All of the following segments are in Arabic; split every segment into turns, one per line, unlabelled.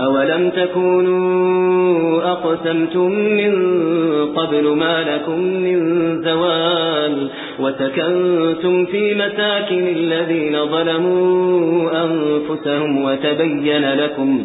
أولم تكونوا أقسمتم من قبل ما لكم من زوال وتكنتم في مساكن الذين ظلموا أنفسهم وتبين لكم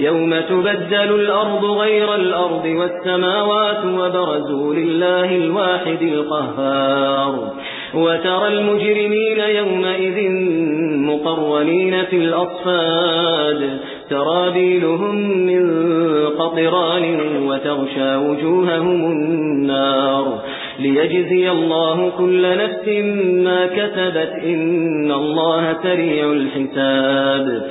يوم تبدل الأرض غير الأرض والسماوات وبرزوا لله الواحد القهار. وترى المجرمين يومئذ مقرنين في الأصفاد. ترابيلهم من قطران وتغشى وجوههم النار. ليجزي الله كل نفس ما كسبت إن الله سريع الحساب.